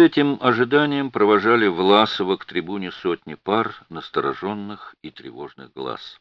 этим ожиданием провожали Власова к трибуне сотни пар настороженных и тревожных глаз.